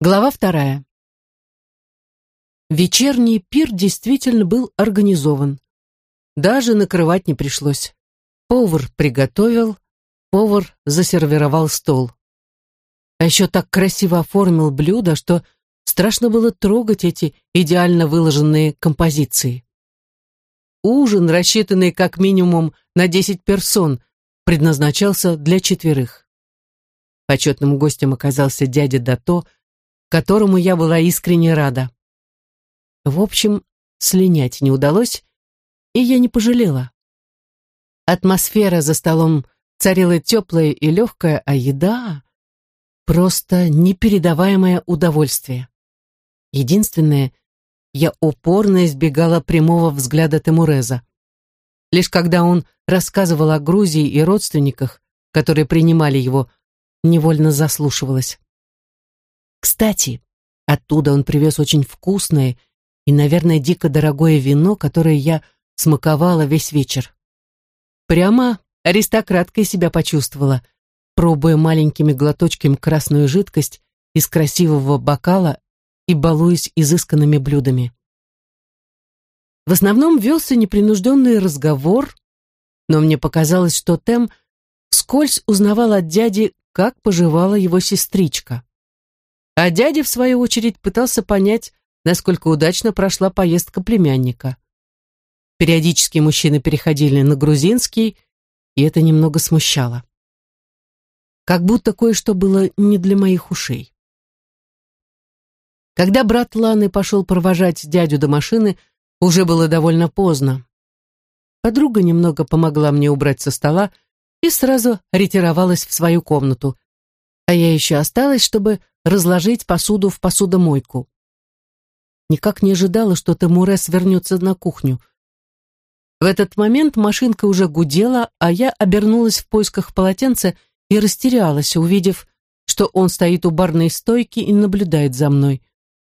Глава вторая. Вечерний пир действительно был организован. Даже накрывать не пришлось. Повар приготовил, повар засервировал стол. А еще так красиво оформил блюдо, что страшно было трогать эти идеально выложенные композиции. Ужин, рассчитанный как минимум на 10 персон, предназначался для четверых. Почетным гостем оказался дядя Дато, которому я была искренне рада. В общем, слинять не удалось, и я не пожалела. Атмосфера за столом царила теплая и легкая, а еда — просто непередаваемое удовольствие. Единственное, я упорно избегала прямого взгляда Тимуреза. Лишь когда он рассказывал о Грузии и родственниках, которые принимали его, невольно заслушивалась. Кстати, оттуда он привез очень вкусное и, наверное, дико дорогое вино, которое я смаковала весь вечер. Прямо аристократкой себя почувствовала, пробуя маленькими глоточками красную жидкость из красивого бокала и балуясь изысканными блюдами. В основном велся непринужденный разговор, но мне показалось, что Тем вскользь узнавал от дяди, как поживала его сестричка. А дядя, в свою очередь, пытался понять, насколько удачно прошла поездка племянника. Периодически мужчины переходили на грузинский, и это немного смущало. Как будто кое-что было не для моих ушей. Когда брат Ланы пошел провожать дядю до машины, уже было довольно поздно. Подруга немного помогла мне убрать со стола и сразу ретировалась в свою комнату, а я еще осталась, чтобы разложить посуду в посудомойку. Никак не ожидала, что Тамурес вернется на кухню. В этот момент машинка уже гудела, а я обернулась в поисках полотенца и растерялась, увидев, что он стоит у барной стойки и наблюдает за мной.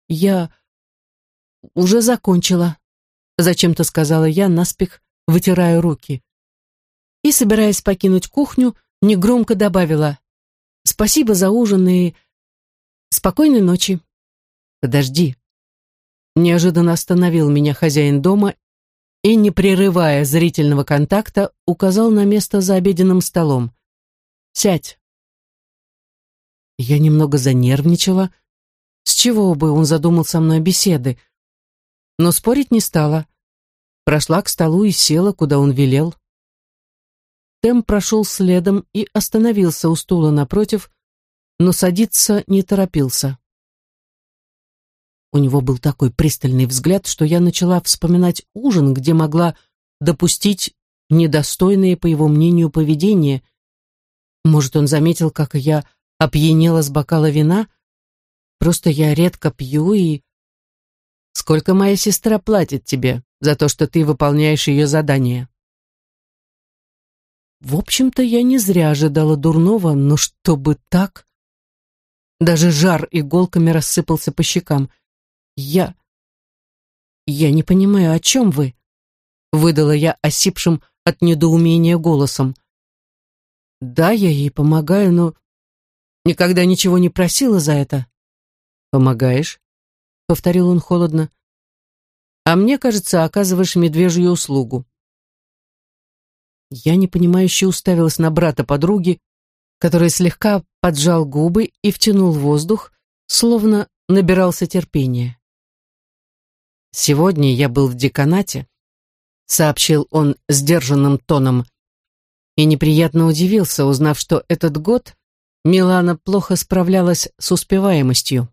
Я уже закончила, зачем-то сказала я, наспех вытирая руки. И, собираясь покинуть кухню, негромко добавила «Спасибо за ужин и Спокойной ночи. Подожди. Неожиданно остановил меня хозяин дома и, не прерывая зрительного контакта, указал на место за обеденным столом. Сядь. Я немного занервничала. С чего бы он задумал со мной беседы? Но спорить не стала. Прошла к столу и села, куда он велел. Тем прошел следом и остановился у стула напротив, но садиться не торопился. У него был такой пристальный взгляд, что я начала вспоминать ужин, где могла допустить недостойное, по его мнению, поведение. Может, он заметил, как я опьянела с бокала вина? Просто я редко пью и... Сколько моя сестра платит тебе за то, что ты выполняешь ее задание? В общем-то, я не зря ожидала дурного, но чтобы так... Даже жар иголками рассыпался по щекам. «Я... я не понимаю, о чем вы?» Выдала я осипшим от недоумения голосом. «Да, я ей помогаю, но никогда ничего не просила за это». «Помогаешь?» — повторил он холодно. «А мне кажется, оказываешь медвежью услугу». Я непонимающе уставилась на брата подруги, который слегка поджал губы и втянул воздух, словно набирался терпения. «Сегодня я был в деканате», — сообщил он сдержанным тоном, и неприятно удивился, узнав, что этот год Милана плохо справлялась с успеваемостью.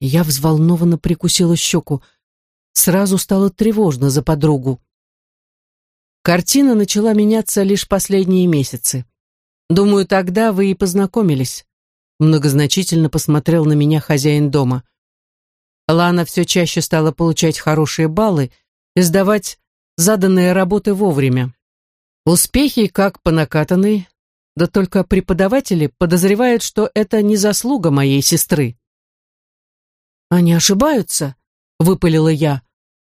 Я взволнованно прикусила щеку. Сразу стало тревожно за подругу. Картина начала меняться лишь последние месяцы. Думаю, тогда вы и познакомились. Многозначительно посмотрел на меня хозяин дома. Лана все чаще стала получать хорошие баллы и сдавать заданные работы вовремя. Успехи как по накатанной, да только преподаватели подозревают, что это не заслуга моей сестры. «Они ошибаются», — выпалила я.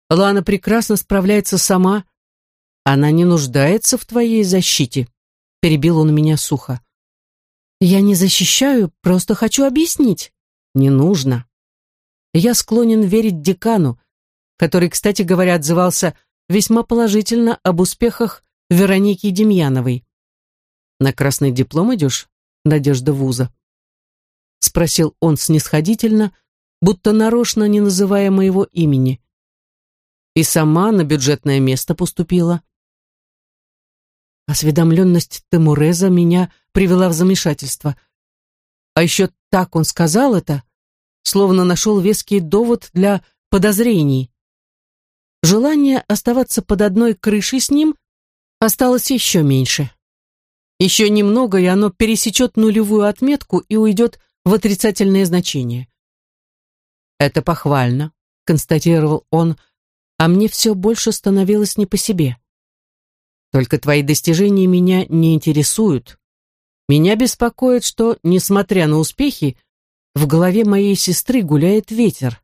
«Лана прекрасно справляется сама. Она не нуждается в твоей защите» перебил он меня сухо. «Я не защищаю, просто хочу объяснить», Не нужно. Я склонен верить декану, который, кстати говоря, отзывался весьма положительно об успехах Вероники Демьяновой. «На красный диплом идешь, Надежда Вуза?» Спросил он снисходительно, будто нарочно не называя моего имени. И сама на бюджетное место поступила. Осведомленность Темуреза меня привела в замешательство. А еще так он сказал это, словно нашел веский довод для подозрений. Желание оставаться под одной крышей с ним осталось еще меньше. Еще немного, и оно пересечет нулевую отметку и уйдет в отрицательное значение. «Это похвально», — констатировал он, а мне все больше становилось не по себе. «Только твои достижения меня не интересуют. Меня беспокоит, что, несмотря на успехи, в голове моей сестры гуляет ветер.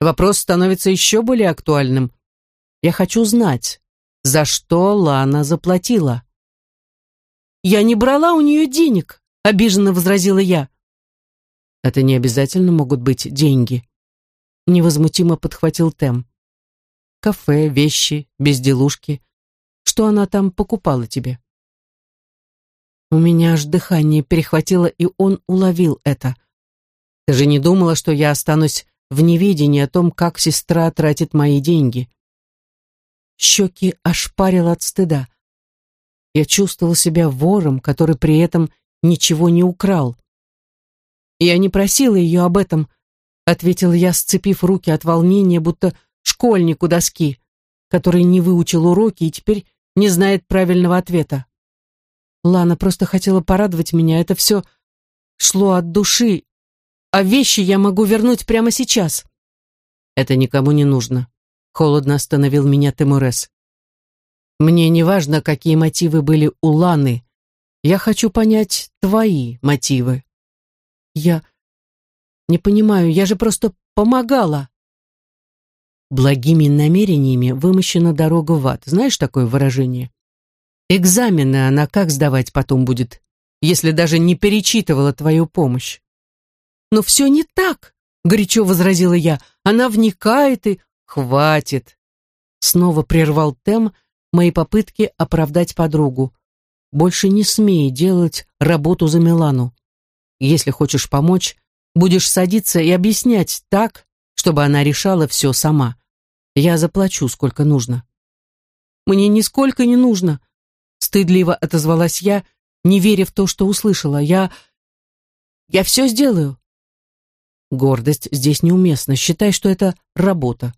Вопрос становится еще более актуальным. Я хочу знать, за что Лана заплатила. «Я не брала у нее денег», — обиженно возразила я. «Это не обязательно могут быть деньги», — невозмутимо подхватил Тем. «Кафе, вещи, безделушки. Что она там покупала тебе?» У меня аж дыхание перехватило, и он уловил это. «Ты же не думала, что я останусь в неведении о том, как сестра тратит мои деньги?» Щеки ошпарил от стыда. Я чувствовал себя вором, который при этом ничего не украл. «Я не просила ее об этом», — ответил я, сцепив руки от волнения, будто школьник у доски, который не выучил уроки и теперь не знает правильного ответа. Лана просто хотела порадовать меня, это все шло от души, а вещи я могу вернуть прямо сейчас. Это никому не нужно. Холодно остановил меня Тимурес. Мне не важно, какие мотивы были у Ланы. Я хочу понять твои мотивы. Я не понимаю, я же просто помогала. Благими намерениями вымощена дорога в ад. Знаешь такое выражение? Экзамены она как сдавать потом будет, если даже не перечитывала твою помощь? Но все не так, горячо возразила я. Она вникает и «Хватит!» Снова прервал Тем мои попытки оправдать подругу. «Больше не смей делать работу за Милану. Если хочешь помочь, будешь садиться и объяснять так, чтобы она решала все сама. Я заплачу, сколько нужно». «Мне нисколько не нужно», — стыдливо отозвалась я, не веря в то, что услышала. «Я... я все сделаю». Гордость здесь неуместна. Считай, что это работа.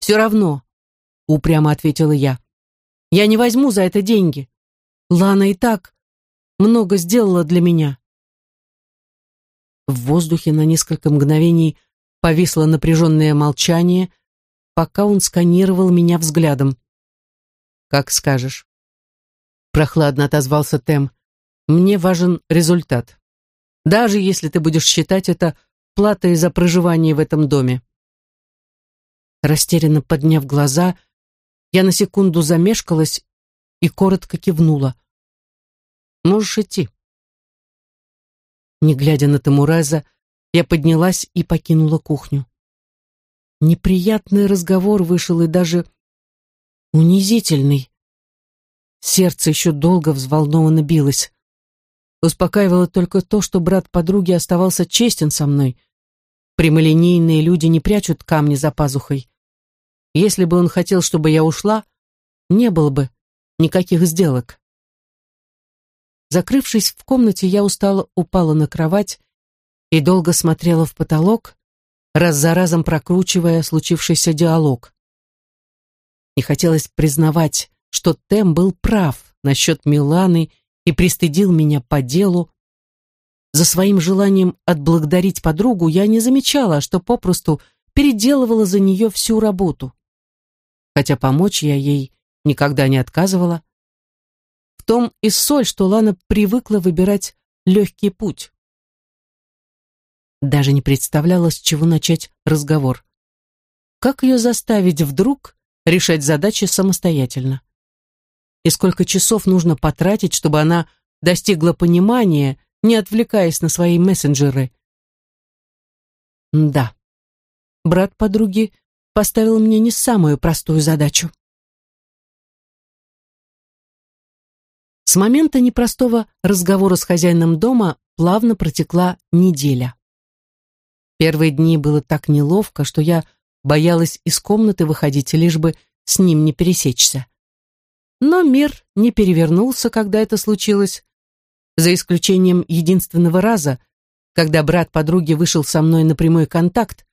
«Все равно», — упрямо ответила я. «Я не возьму за это деньги. Лана и так много сделала для меня». В воздухе на несколько мгновений повисло напряженное молчание, пока он сканировал меня взглядом. «Как скажешь». Прохладно отозвался Тем. «Мне важен результат. Даже если ты будешь считать это платой за проживание в этом доме». Растерянно подняв глаза, я на секунду замешкалась и коротко кивнула. «Можешь идти». Не глядя на Тамураза, я поднялась и покинула кухню. Неприятный разговор вышел и даже унизительный. Сердце еще долго взволнованно билось. Успокаивало только то, что брат подруги оставался честен со мной. Прямолинейные люди не прячут камни за пазухой. Если бы он хотел, чтобы я ушла, не было бы никаких сделок. Закрывшись в комнате, я устало упала на кровать и долго смотрела в потолок, раз за разом прокручивая случившийся диалог. Не хотелось признавать, что Тем был прав насчет Миланы и пристыдил меня по делу. За своим желанием отблагодарить подругу я не замечала, что попросту переделывала за нее всю работу хотя помочь я ей никогда не отказывала. В том и соль, что Лана привыкла выбирать легкий путь. Даже не представляла, с чего начать разговор. Как ее заставить вдруг решать задачи самостоятельно? И сколько часов нужно потратить, чтобы она достигла понимания, не отвлекаясь на свои мессенджеры? Да, брат подруги поставил мне не самую простую задачу. С момента непростого разговора с хозяином дома плавно протекла неделя. Первые дни было так неловко, что я боялась из комнаты выходить, лишь бы с ним не пересечься. Но мир не перевернулся, когда это случилось, за исключением единственного раза, когда брат подруги вышел со мной на прямой контакт,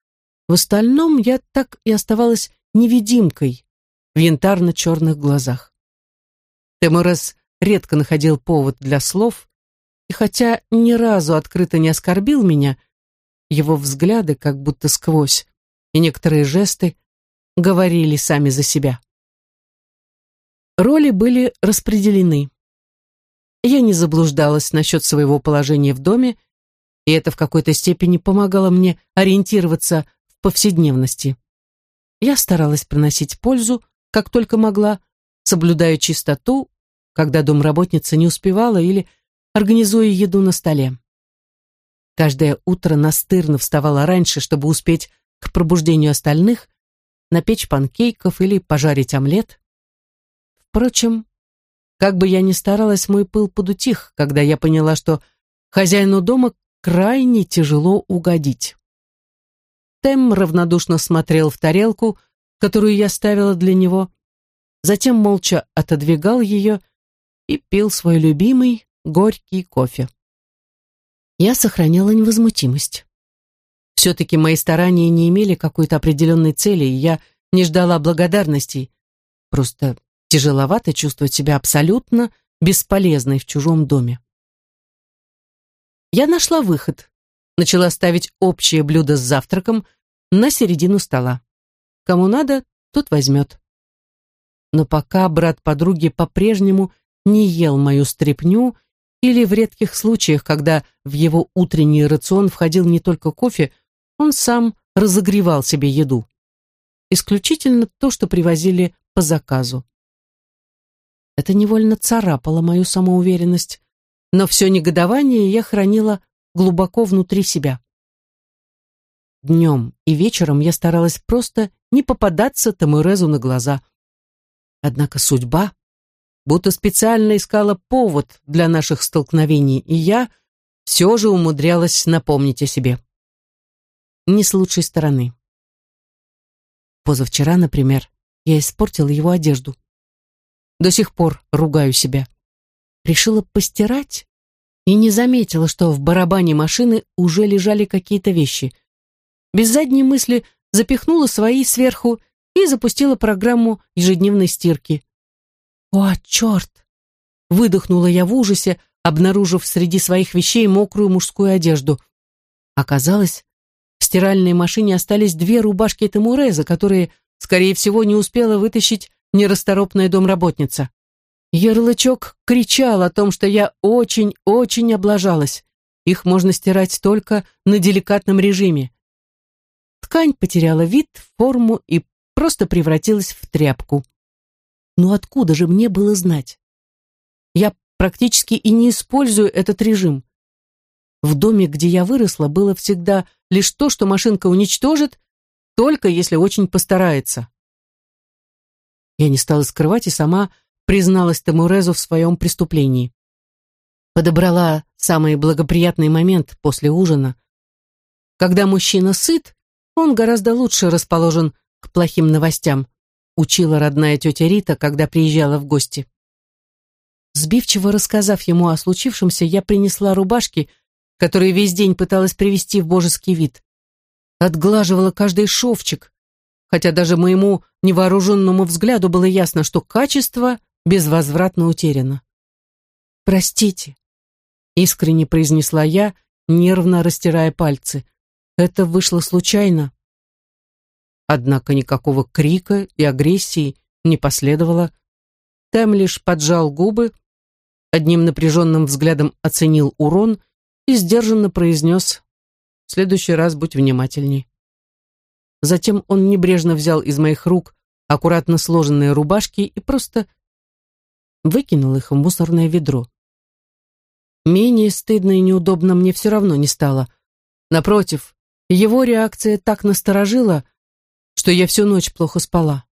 в остальном я так и оставалась невидимкой в янтарно-черных глазах. Темурес редко находил повод для слов, и хотя ни разу открыто не оскорбил меня, его взгляды как будто сквозь, и некоторые жесты говорили сами за себя. Роли были распределены. Я не заблуждалась насчет своего положения в доме, и это в какой-то степени помогало мне ориентироваться в повседневности. Я старалась приносить пользу, как только могла, соблюдая чистоту, когда домработница не успевала или организуя еду на столе. Каждое утро настырно вставала раньше, чтобы успеть к пробуждению остальных, напечь панкейков или пожарить омлет. Впрочем, как бы я ни старалась, мой пыл подутих, когда я поняла, что хозяину дома крайне тяжело угодить. Тем равнодушно смотрел в тарелку, которую я ставила для него, затем молча отодвигал ее и пил свой любимый горький кофе. Я сохраняла невозмутимость. Все-таки мои старания не имели какой-то определенной цели, и я не ждала благодарностей. Просто тяжеловато чувствовать себя абсолютно бесполезной в чужом доме. Я нашла выход. Начала ставить общее блюдо с завтраком на середину стола. Кому надо, тот возьмет. Но пока брат подруги по-прежнему не ел мою стряпню или в редких случаях, когда в его утренний рацион входил не только кофе, он сам разогревал себе еду. Исключительно то, что привозили по заказу. Это невольно царапало мою самоуверенность, но все негодование я хранила глубоко внутри себя. Днем и вечером я старалась просто не попадаться Тамурезу на глаза. Однако судьба будто специально искала повод для наших столкновений, и я все же умудрялась напомнить о себе. Не с лучшей стороны. Позавчера, например, я испортила его одежду. До сих пор ругаю себя. Решила постирать и не заметила, что в барабане машины уже лежали какие-то вещи. Без задней мысли запихнула свои сверху и запустила программу ежедневной стирки. «О, черт!» Выдохнула я в ужасе, обнаружив среди своих вещей мокрую мужскую одежду. Оказалось, в стиральной машине остались две рубашки Тамуреза, которые, скорее всего, не успела вытащить нерасторопная домработница. Ярлычок кричал о том, что я очень-очень облажалась. Их можно стирать только на деликатном режиме. Ткань потеряла вид, форму и просто превратилась в тряпку. Но откуда же мне было знать? Я практически и не использую этот режим. В доме, где я выросла, было всегда лишь то, что машинка уничтожит, только если очень постарается. Я не стала скрывать и сама призналась Тамурезу в своем преступлении. Подобрала самый благоприятный момент после ужина. Когда мужчина сыт, он гораздо лучше расположен к плохим новостям учила родная тетя Рита, когда приезжала в гости. Сбивчиво рассказав ему о случившемся, я принесла рубашки, которые весь день пыталась привести в божеский вид. Отглаживала каждый шовчик, хотя даже моему невооруженному взгляду было ясно, что качество безвозвратно утеряно. «Простите», — искренне произнесла я, нервно растирая пальцы. «Это вышло случайно». Однако никакого крика и агрессии не последовало. Тэм лишь поджал губы, одним напряженным взглядом оценил урон и сдержанно произнес «В следующий раз будь внимательней». Затем он небрежно взял из моих рук аккуратно сложенные рубашки и просто выкинул их в мусорное ведро. Менее стыдно и неудобно мне все равно не стало. Напротив, Его реакция так насторожила, что я всю ночь плохо спала.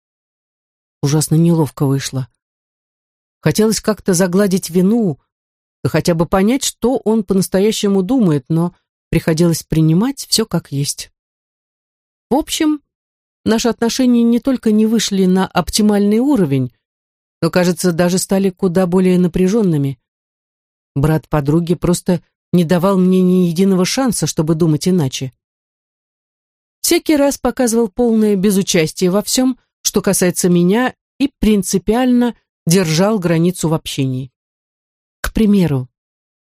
Ужасно неловко вышло. Хотелось как-то загладить вину, да хотя бы понять, что он по-настоящему думает, но приходилось принимать все как есть. В общем, наши отношения не только не вышли на оптимальный уровень, но, кажется, даже стали куда более напряженными. Брат подруги просто не давал мне ни единого шанса, чтобы думать иначе. Всякий раз показывал полное безучастие во всем, что касается меня, и принципиально держал границу в общении. К примеру,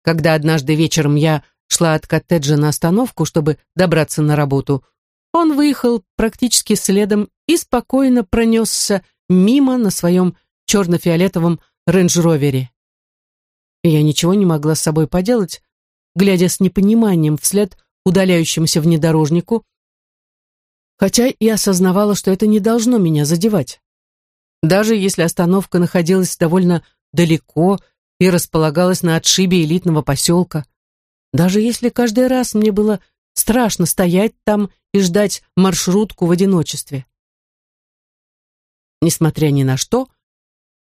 когда однажды вечером я шла от коттеджа на остановку, чтобы добраться на работу, он выехал практически следом и спокойно пронесся мимо на своем черно-фиолетовом рейндж-ровере. Я ничего не могла с собой поделать, глядя с непониманием вслед удаляющемуся внедорожнику, хотя и осознавала, что это не должно меня задевать. Даже если остановка находилась довольно далеко и располагалась на отшибе элитного поселка, даже если каждый раз мне было страшно стоять там и ждать маршрутку в одиночестве. Несмотря ни на что,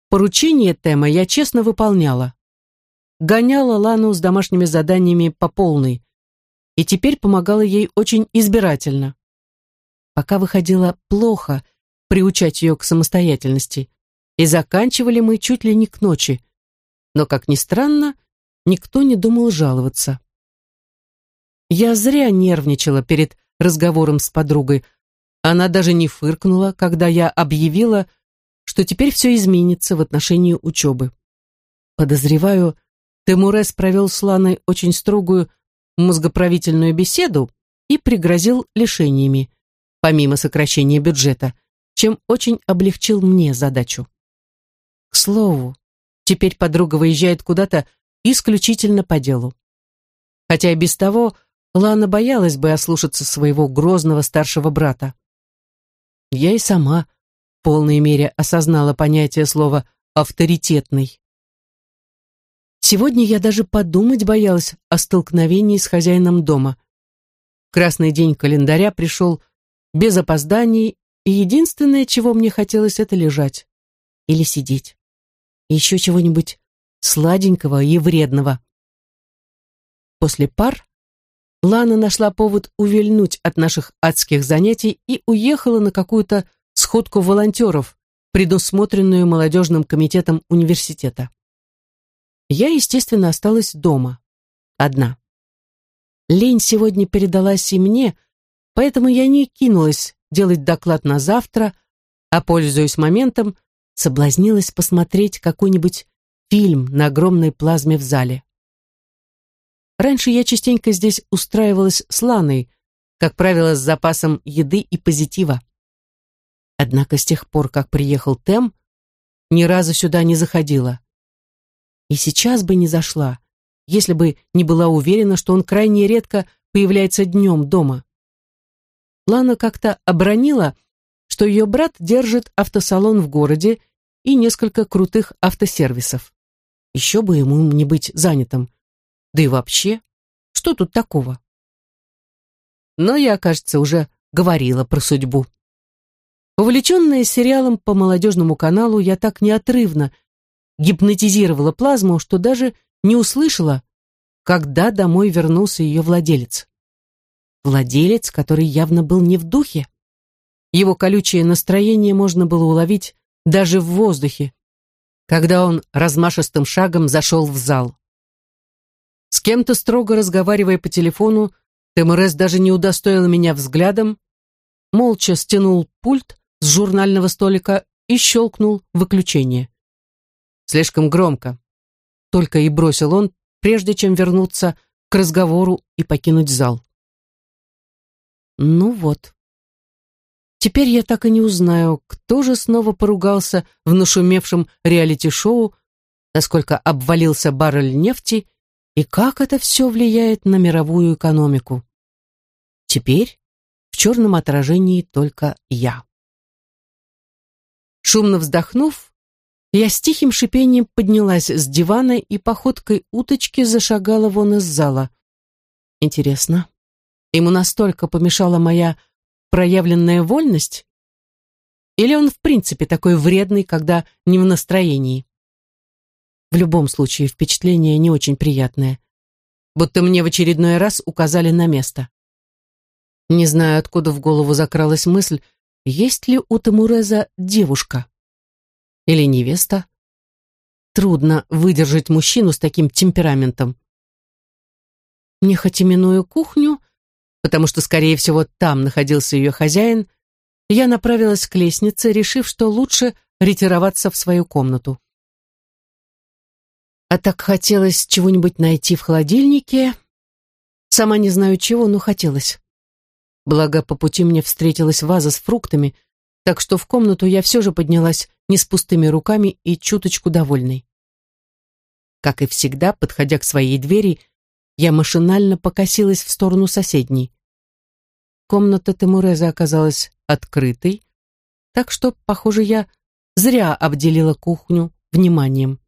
поручение Тема я честно выполняла. Гоняла Лану с домашними заданиями по полной и теперь помогала ей очень избирательно. Пока выходило плохо приучать ее к самостоятельности, и заканчивали мы чуть ли не к ночи, но, как ни странно, никто не думал жаловаться. Я зря нервничала перед разговором с подругой. Она даже не фыркнула, когда я объявила, что теперь все изменится в отношении учебы. Подозреваю, Темурес провел с Ланой очень строгую мозгоправительную беседу и пригрозил лишениями, помимо сокращения бюджета, чем очень облегчил мне задачу. К слову, теперь подруга выезжает куда-то исключительно по делу. Хотя и без того Лана боялась бы ослушаться своего грозного старшего брата. Я и сама в полной мере осознала понятие слова «авторитетный». Сегодня я даже подумать боялась о столкновении с хозяином дома. Красный день календаря пришел без опозданий, и единственное, чего мне хотелось, это лежать или сидеть. еще чего-нибудь сладенького и вредного. После пар Лана нашла повод увильнуть от наших адских занятий и уехала на какую-то сходку волонтеров, предусмотренную молодежным комитетом университета. Я, естественно, осталась дома, одна. Лень сегодня передалась и мне, поэтому я не кинулась делать доклад на завтра, а, пользуясь моментом, соблазнилась посмотреть какой-нибудь фильм на огромной плазме в зале. Раньше я частенько здесь устраивалась с Ланой, как правило, с запасом еды и позитива. Однако с тех пор, как приехал Тем, ни разу сюда не заходила. И сейчас бы не зашла, если бы не была уверена, что он крайне редко появляется днем дома. Лана как-то обронила, что ее брат держит автосалон в городе и несколько крутых автосервисов. Еще бы ему не быть занятым. Да и вообще, что тут такого? Но я, кажется, уже говорила про судьбу. Увлеченная сериалом по молодежному каналу, я так неотрывно гипнотизировала плазму, что даже не услышала, когда домой вернулся ее владелец. Владелец, который явно был не в духе. Его колючее настроение можно было уловить даже в воздухе, когда он размашистым шагом зашел в зал. С кем-то строго разговаривая по телефону, ТМРС даже не удостоил меня взглядом, молча стянул пульт с журнального столика и щелкнул выключение. Слишком громко. Только и бросил он, прежде чем вернуться к разговору и покинуть зал. Ну вот. Теперь я так и не узнаю, кто же снова поругался в нашумевшем реалити-шоу, насколько обвалился баррель нефти и как это все влияет на мировую экономику. Теперь в черном отражении только я. Шумно вздохнув, я с тихим шипением поднялась с дивана и походкой уточки зашагала вон из зала. Интересно, Ему настолько помешала моя проявленная вольность? Или он в принципе такой вредный, когда не в настроении? В любом случае, впечатление не очень приятное. Будто мне в очередной раз указали на место. Не знаю, откуда в голову закралась мысль, есть ли у Тамуреза девушка? Или невеста? Трудно выдержать мужчину с таким темпераментом. Нехотя минуя кухню, потому что, скорее всего, там находился ее хозяин, я направилась к лестнице, решив, что лучше ретироваться в свою комнату. А так хотелось чего-нибудь найти в холодильнике. Сама не знаю чего, но хотелось. Благо, по пути мне встретилась ваза с фруктами, так что в комнату я все же поднялась не с пустыми руками и чуточку довольной. Как и всегда, подходя к своей двери, я машинально покосилась в сторону соседней. Комната Темуреза оказалась открытой, так что, похоже, я зря обделила кухню вниманием.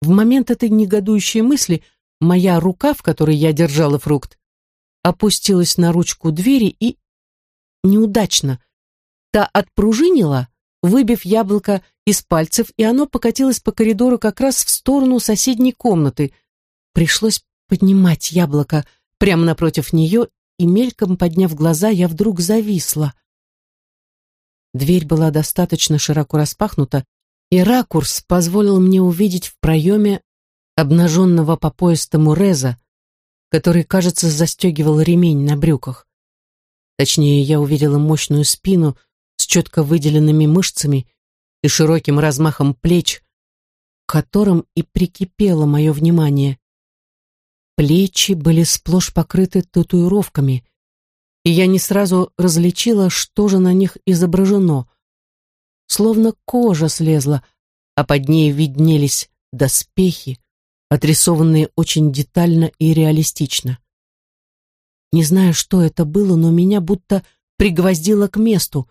В момент этой негодующей мысли моя рука, в которой я держала фрукт, опустилась на ручку двери и... Неудачно. Та отпружинила, выбив яблоко из пальцев, и оно покатилось по коридору как раз в сторону соседней комнаты. Пришлось поднимать яблоко прямо напротив нее, и мельком подняв глаза, я вдруг зависла. Дверь была достаточно широко распахнута, и ракурс позволил мне увидеть в проеме обнаженного по пояс Тамуреза, который, кажется, застегивал ремень на брюках. Точнее, я увидела мощную спину с четко выделенными мышцами и широким размахом плеч, к которым и прикипело мое внимание. Плечи были сплошь покрыты татуировками, и я не сразу различила, что же на них изображено. Словно кожа слезла, а под ней виднелись доспехи, отрисованные очень детально и реалистично. Не знаю, что это было, но меня будто пригвоздило к месту,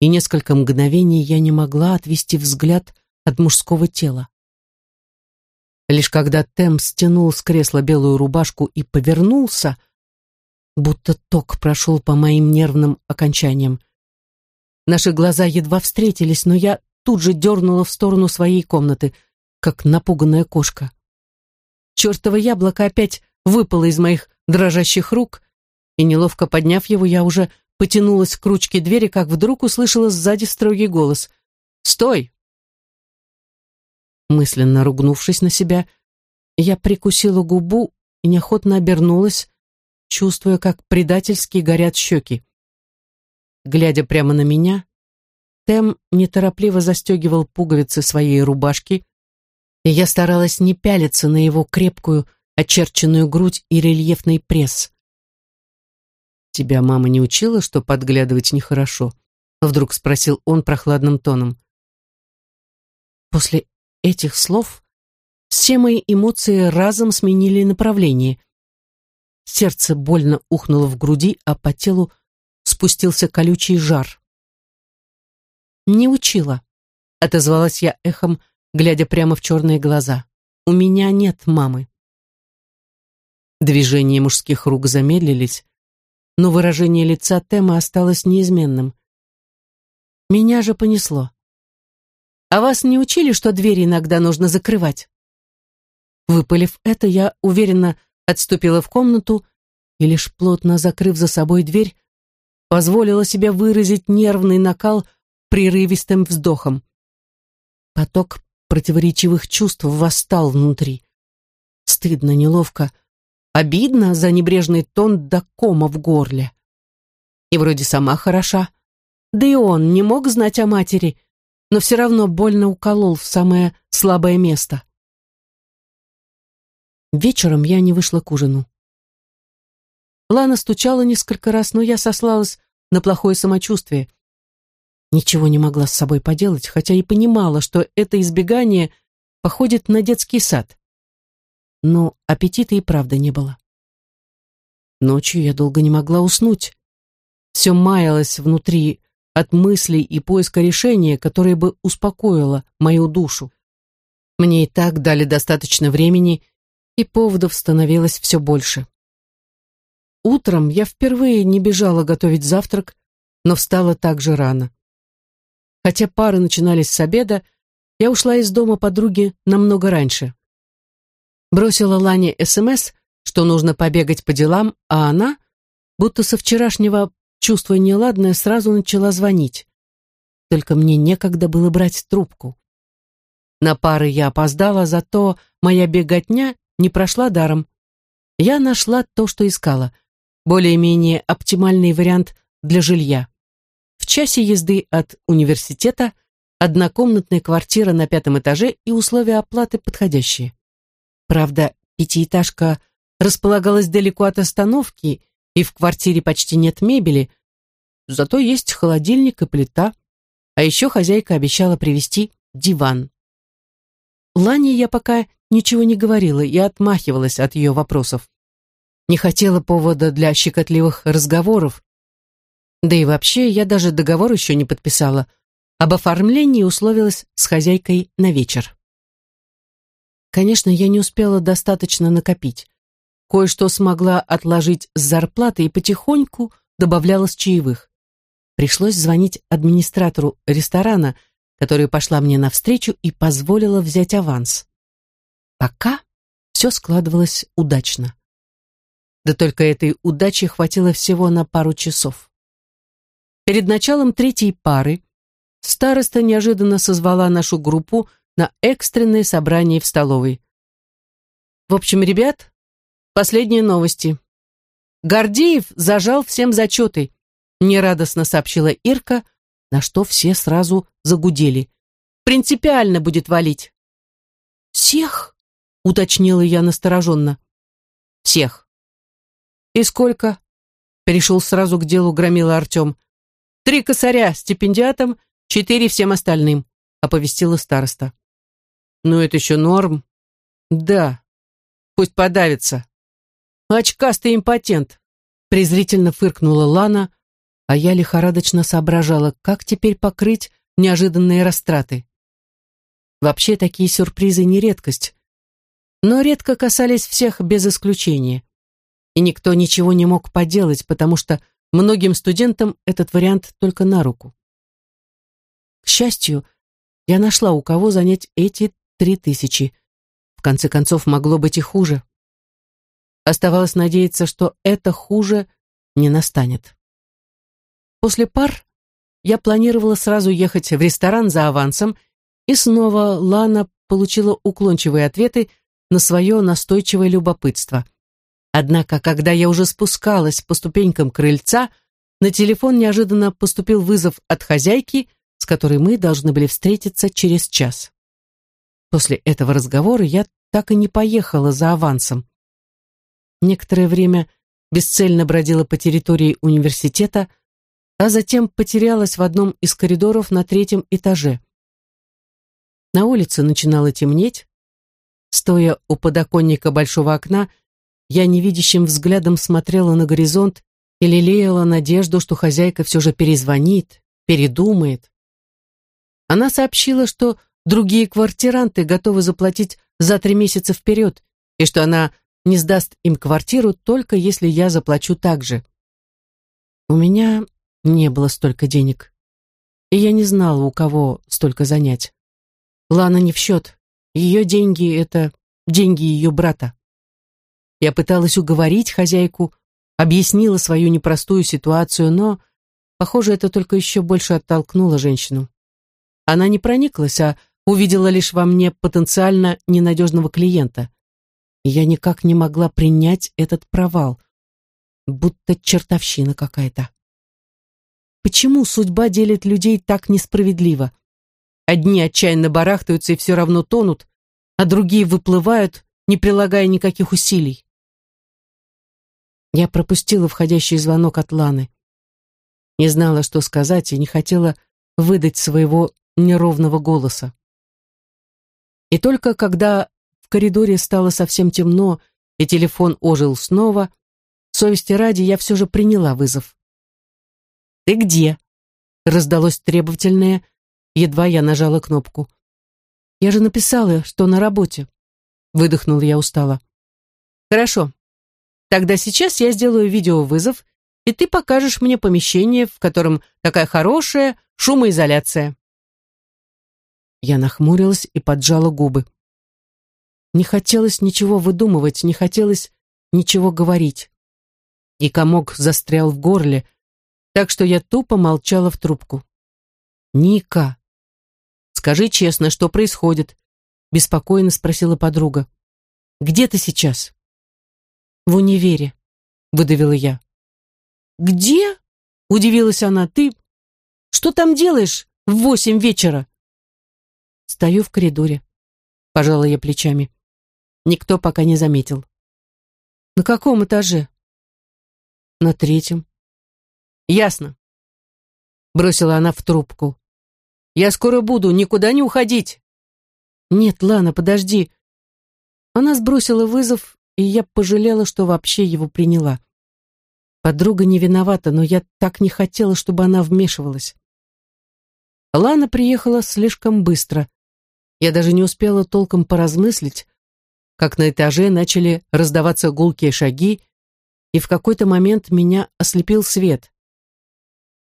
и несколько мгновений я не могла отвести взгляд от мужского тела. Лишь когда Тем стянул с кресла белую рубашку и повернулся, будто ток прошел по моим нервным окончаниям. Наши глаза едва встретились, но я тут же дернула в сторону своей комнаты, как напуганная кошка. Чертово яблоко опять выпало из моих дрожащих рук, и, неловко подняв его, я уже потянулась к ручке двери, как вдруг услышала сзади строгий голос. «Стой!» Мысленно ругнувшись на себя, я прикусила губу и неохотно обернулась, чувствуя, как предательски горят щеки. Глядя прямо на меня, Тем неторопливо застегивал пуговицы своей рубашки, и я старалась не пялиться на его крепкую, очерченную грудь и рельефный пресс. «Тебя мама не учила, что подглядывать нехорошо?» — вдруг спросил он прохладным тоном. После этих слов все мои эмоции разом сменили направление. Сердце больно ухнуло в груди, а по телу спустился колючий жар. «Не учила», — отозвалась я эхом, — глядя прямо в черные глаза. «У меня нет мамы». Движения мужских рук замедлились, но выражение лица Тема осталось неизменным. Меня же понесло. «А вас не учили, что двери иногда нужно закрывать?» Выпалив это, я уверенно отступила в комнату и, лишь плотно закрыв за собой дверь, позволила себе выразить нервный накал прерывистым вздохом. Поток противоречивых чувств восстал внутри. Стыдно, неловко, обидно за небрежный тон до кома в горле. И вроде сама хороша. Да и он не мог знать о матери, но все равно больно уколол в самое слабое место. Вечером я не вышла к ужину. Лана стучала несколько раз, но я сослалась на плохое самочувствие. Ничего не могла с собой поделать, хотя и понимала, что это избегание походит на детский сад. Но аппетита и правда не было. Ночью я долго не могла уснуть. Все маялось внутри от мыслей и поиска решения, которое бы успокоило мою душу. Мне и так дали достаточно времени, и поводов становилось все больше. утром я впервые не бежала готовить завтрак, но встала так же рано. Хотя пары начинались с обеда, я ушла из дома подруги намного раньше. Бросила Лане СМС, что нужно побегать по делам, а она, будто со вчерашнего чувствуя неладное, сразу начала звонить. Только мне некогда было брать трубку. На пары я опоздала, зато моя беготня не прошла даром. Я нашла то, что искала. Более-менее оптимальный вариант для жилья. В часе езды от университета однокомнатная квартира на пятом этаже и условия оплаты подходящие. Правда, пятиэтажка располагалась далеко от остановки, и в квартире почти нет мебели, зато есть холодильник и плита, а еще хозяйка обещала привезти диван. Лане я пока ничего не говорила и отмахивалась от ее вопросов. Не хотела повода для щекотливых разговоров, да и вообще, я даже договор еще не подписала. Об оформлении условилась с хозяйкой на вечер. Конечно, я не успела достаточно накопить. Кое-что смогла отложить с зарплаты и потихоньку добавляла чаевых. Пришлось звонить администратору ресторана, которая пошла мне навстречу и позволила взять аванс. Пока все складывалось удачно. Да только этой удачи хватило всего на пару часов. Перед началом третьей пары староста неожиданно созвала нашу группу на экстренное собрание в столовой. В общем, ребят, последние новости. Гордеев зажал всем зачеты, нерадостно сообщила Ирка, на что все сразу загудели. Принципиально будет валить. Всех? уточнила я настороженно. Всех. И сколько? Перешел сразу к делу громила Артем. Три косаря стипендиатам, четыре всем остальным, оповестила староста. Ну, это еще норм. Да, пусть подавится. Очкастый импотент, презрительно фыркнула Лана, а я лихорадочно соображала, как теперь покрыть неожиданные растраты. Вообще такие сюрпризы не редкость, но редко касались всех без исключения. И никто ничего не мог поделать, потому что Многим студентам этот вариант только на руку. К счастью, я нашла, у кого занять эти три тысячи. В конце концов, могло быть и хуже. Оставалось надеяться, что это хуже не настанет. После пар я планировала сразу ехать в ресторан за авансом, и снова Лана получила уклончивые ответы на свое настойчивое любопытство. Однако, когда я уже спускалась по ступенькам крыльца, на телефон неожиданно поступил вызов от хозяйки, с которой мы должны были встретиться через час. После этого разговора я так и не поехала за авансом. Некоторое время бесцельно бродила по территории университета, а затем потерялась в одном из коридоров на третьем этаже. На улице начинало темнеть. Стоя у подоконника большого окна, я невидящим взглядом смотрела на горизонт и лелеяла надежду, что хозяйка все же перезвонит, передумает. Она сообщила, что другие квартиранты готовы заплатить за три месяца вперед, и что она не сдаст им квартиру только если я заплачу так же. У меня не было столько денег, и я не знала, у кого столько занять. Лана не в счет. Ее деньги — это деньги ее брата. Я пыталась уговорить хозяйку, объяснила свою непростую ситуацию, но, похоже, это только еще больше оттолкнуло женщину. Она не прониклась, а увидела лишь во мне потенциально ненадежного клиента. И я никак не могла принять этот провал, будто чертовщина какая-то. Почему судьба делит людей так несправедливо? Одни отчаянно барахтаются и все равно тонут, а другие выплывают, не прилагая никаких усилий. Я пропустила входящий звонок от Ланы. Не знала, что сказать, и не хотела выдать своего неровного голоса. И только когда коридоре стало совсем темно, и телефон ожил снова, совести ради я все же приняла вызов. «Ты где?» — раздалось требовательное, едва я нажала кнопку. «Я же написала, что на работе», — выдохнула я устало. «Хорошо, Тогда сейчас я сделаю видеовызов, и ты покажешь мне помещение, в котором такая хорошая шумоизоляция. Я нахмурилась и поджала губы. Не хотелось ничего выдумывать, не хотелось ничего говорить. И комок застрял в горле, так что я тупо молчала в трубку. «Ника, скажи честно, что происходит?» беспокойно спросила подруга. «Где ты сейчас?» «В универе», — выдавила я. «Где?» — удивилась она. «Ты что там делаешь в восемь вечера?» Стою в коридоре. Пожала я плечами. Никто пока не заметил. На каком этаже? На третьем. Ясно. Бросила она в трубку. Я скоро буду, никуда не уходить. Нет, Лана, подожди. Она сбросила вызов, и я пожалела, что вообще его приняла. Подруга не виновата, но я так не хотела, чтобы она вмешивалась. Лана приехала слишком быстро. Я даже не успела толком поразмыслить, как на этаже начали раздаваться гулкие шаги, и в какой-то момент меня ослепил свет.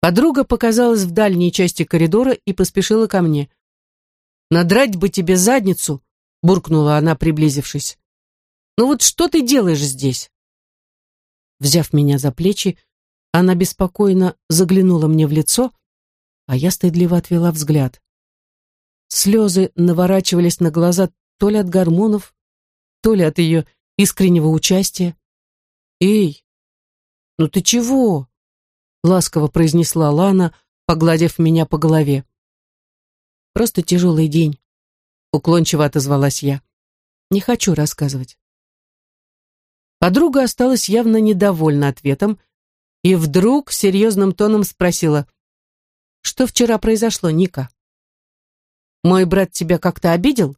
Подруга показалась в дальней части коридора и поспешила ко мне. «Надрать бы тебе задницу!» — буркнула она, приблизившись. «Ну вот что ты делаешь здесь?» Взяв меня за плечи, она беспокойно заглянула мне в лицо — а я стыдливо отвела взгляд. Слезы наворачивались на глаза то ли от гормонов, то ли от ее искреннего участия. «Эй, ну ты чего?» — ласково произнесла Лана, погладив меня по голове. «Просто тяжелый день», — уклончиво отозвалась я. «Не хочу рассказывать». Подруга осталась явно недовольна ответом и вдруг серьезным тоном спросила, что вчера произошло, Ника? Мой брат тебя как-то обидел?